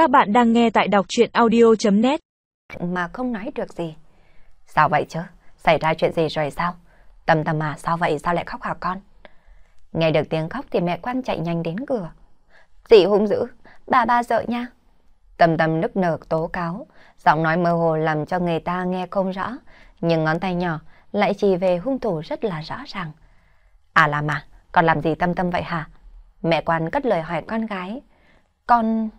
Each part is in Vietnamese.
Các bạn đang nghe tại đọc chuyện audio.net Mà không nói được gì. Sao vậy chứ? Xảy ra chuyện gì rồi sao? Tâm tâm à, sao vậy? Sao lại khóc hả con? Nghe được tiếng khóc thì mẹ quan chạy nhanh đến cửa. Dì hung dữ, bà ba sợ nha. Tâm tâm nức nở tố cáo, giọng nói mơ hồ làm cho người ta nghe không rõ, nhưng ngón tay nhỏ lại chỉ về hung thủ rất là rõ ràng. À là mà, con làm gì tâm tâm vậy hả? Mẹ quan cất lời hỏi con gái. Con...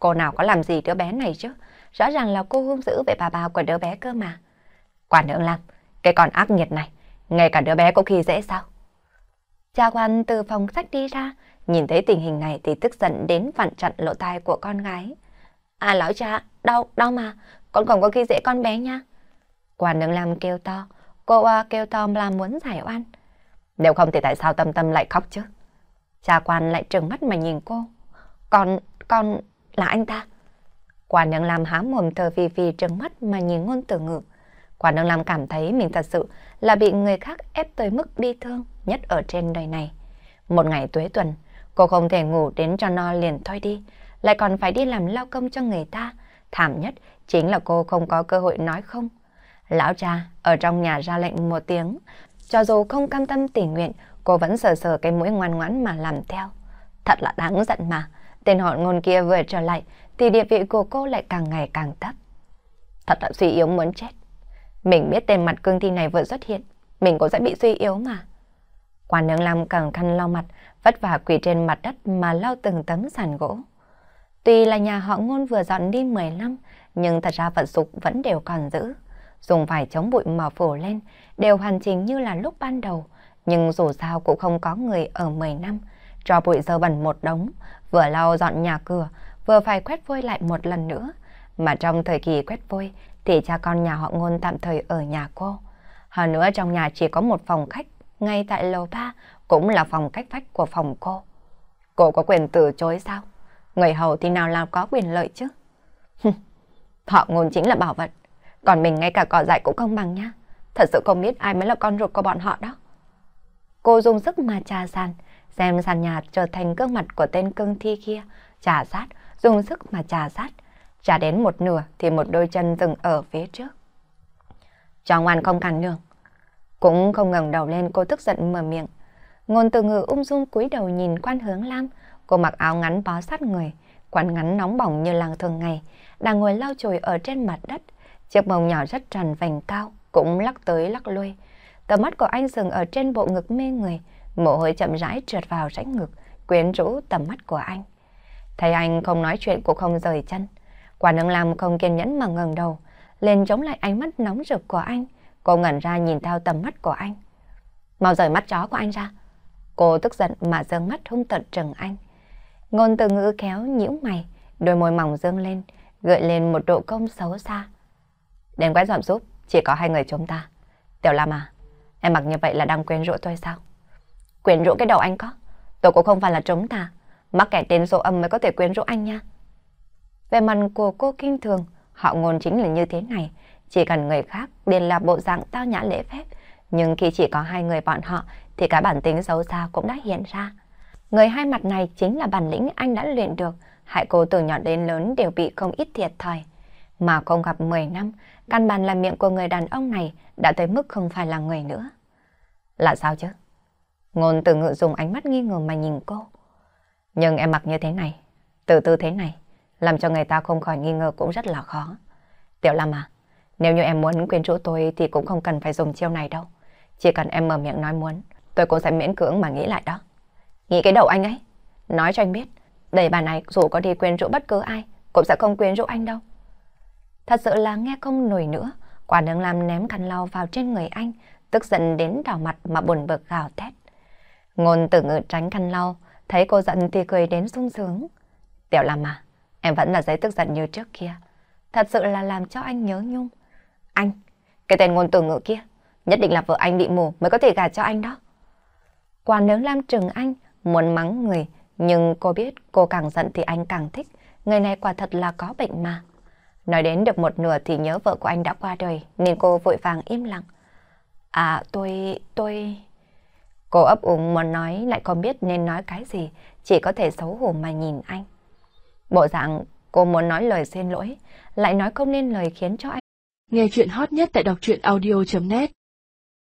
Cô nào có làm gì đứa bé này chứ? Rõ ràng là cô hung dữ về bà bà của đứa bé cơ mà. Quản nữa làm, cái con ác nghiệt này, ngay cả đứa bé có khi dễ sao? Cha quan từ phòng sách đi ra, nhìn thấy tình hình này thì tức giận đến vặn chặn lỗ tai của con gái. À lão cha, đau, đau mà, con còn có khi dễ con bé nha. Quản nương làm kêu to, cô à, kêu to là muốn giải oan. Nếu không thì tại sao tâm tâm lại khóc chứ? Cha quan lại trừng mắt mà nhìn cô. Con, con là anh ta. Quả nương làm há mồm thờ vì vì trừng mắt mà nhìn ngôn tử ngự. Quả nương làm cảm thấy mình thật sự là bị người khác ép tới mức bi thương nhất ở trên đời này. Một ngày tuế tuần, cô không thể ngủ đến cho no liền thôi đi, lại còn phải đi làm lao công cho người ta. Thảm nhất chính là cô không có cơ hội nói không. Lão cha ở trong nhà ra lệnh một tiếng, cho dù không cam tâm tình nguyện, cô vẫn sờ sờ cái mũi ngoan ngoãn mà làm theo. Thật là đáng giận mà, tên họ ngôn kia vừa trở lại thì địa vị của cô lại càng ngày càng thấp. Thật là suy yếu muốn chết. Mình biết tên mặt cương thi này vừa xuất hiện, mình cũng sẽ bị suy yếu mà. Quan nương Lam càng khăn lau mặt, vất vả quỳ trên mặt đất mà lau từng tấm sàn gỗ. Tuy là nhà họ ngôn vừa dọn đi 10 năm, nhưng thật ra vật dụng vẫn đều còn giữ. Dùng vải chống bụi mà phủ lên, đều hoàn chỉnh như là lúc ban đầu. Nhưng dù sao cũng không có người ở 10 năm. Cho bụi dơ bẩn một đống, vừa lau dọn nhà cửa, vừa phải quét vôi lại một lần nữa. Mà trong thời kỳ quét vôi, thì cha con nhà họ ngôn tạm thời ở nhà cô. Hơn nữa trong nhà chỉ có một phòng khách, ngay tại lầu ba cũng là phòng cách vách của phòng cô. Cô có quyền từ chối sao? Người hầu thì nào là có quyền lợi chứ? họ ngôn chính là bảo vật, còn mình ngay cả cỏ dại cũng không bằng nhá. Thật sự không biết ai mới là con ruột của bọn họ đó. Cô dùng sức mà trà sàn, xem sàn nhà trở thành gương mặt của tên cương thi kia, trà sát, dùng sức mà trà sát. Trà đến một nửa thì một đôi chân dừng ở phía trước. Cho ngoan không cản đường. Cũng không ngẩng đầu lên cô tức giận mở miệng. Ngôn từ ngữ ung dung cúi đầu nhìn quan hướng lam. Cô mặc áo ngắn bó sát người, quần ngắn nóng bỏng như làng thường ngày, đang ngồi lau chùi ở trên mặt đất. Chiếc mông nhỏ rất tròn vành cao, cũng lắc tới lắc lui. Tầm mắt của anh dừng ở trên bộ ngực mê người, mồ hôi chậm rãi trượt vào rãnh ngực, quyến rũ tầm mắt của anh. Thấy anh không nói chuyện cũng không rời chân. Quả nương làm không kiên nhẫn mà ngẩng đầu, lên chống lại ánh mắt nóng rực của anh. Cô ngẩn ra nhìn theo tầm mắt của anh. Mau rời mắt chó của anh ra. Cô tức giận mà dương mắt hung tận trừng anh. Ngôn từ ngữ kéo nhiễu mày, đôi môi mỏng dương lên, gợi lên một độ công xấu xa. Đến quét dọn giúp, chỉ có hai người chúng ta. Tiểu Lam à, em mặc như vậy là đang quyến rũ tôi sao? Quyến rũ cái đầu anh có. Tôi cũng không phải là trống tà, Mắc kẻ tên số âm mới có thể quyến rũ anh nha. Về mặt của cô kinh thường, họ ngôn chính là như thế này. Chỉ cần người khác liền là bộ dạng tao nhã lễ phép. Nhưng khi chỉ có hai người bọn họ thì cả bản tính xấu xa cũng đã hiện ra. Người hai mặt này chính là bản lĩnh anh đã luyện được. Hại cô từ nhỏ đến lớn đều bị không ít thiệt thòi. Mà không gặp 10 năm, căn bản là miệng của người đàn ông này đã tới mức không phải là người nữa. Là sao chứ? Ngôn từ ngự dùng ánh mắt nghi ngờ mà nhìn cô. Nhưng em mặc như thế này, từ tư thế này, làm cho người ta không khỏi nghi ngờ cũng rất là khó. Tiểu Lam à, nếu như em muốn quyến rũ tôi thì cũng không cần phải dùng chiêu này đâu. Chỉ cần em mở miệng nói muốn, tôi cũng sẽ miễn cưỡng mà nghĩ lại đó. Nghĩ cái đầu anh ấy, nói cho anh biết, đầy bà này dù có đi quyến rũ bất cứ ai, cũng sẽ không quyến rũ anh đâu. Thật sự là nghe không nổi nữa, quả đường làm ném khăn lau vào trên người anh, tức giận đến đỏ mặt mà buồn bực gào thét. Ngôn tử ngự tránh khăn lau, thấy cô giận thì cười đến sung sướng. Tiểu Lam à, em vẫn là giấy tức giận như trước kia. Thật sự là làm cho anh nhớ nhung. Anh, cái tên ngôn tử ngự kia, nhất định là vợ anh bị mù mới có thể gả cho anh đó. Quả nướng Lam trừng anh, muốn mắng người, nhưng cô biết cô càng giận thì anh càng thích. Người này quả thật là có bệnh mà. Nói đến được một nửa thì nhớ vợ của anh đã qua đời, nên cô vội vàng im lặng. À, tôi... tôi... Cô ấp úng muốn nói lại không biết nên nói cái gì, chỉ có thể xấu hổ mà nhìn anh. Bộ dạng Cô muốn nói lời xin lỗi, lại nói không nên lời khiến cho anh. Nghe chuyện hot nhất tại đọc truyện audio.net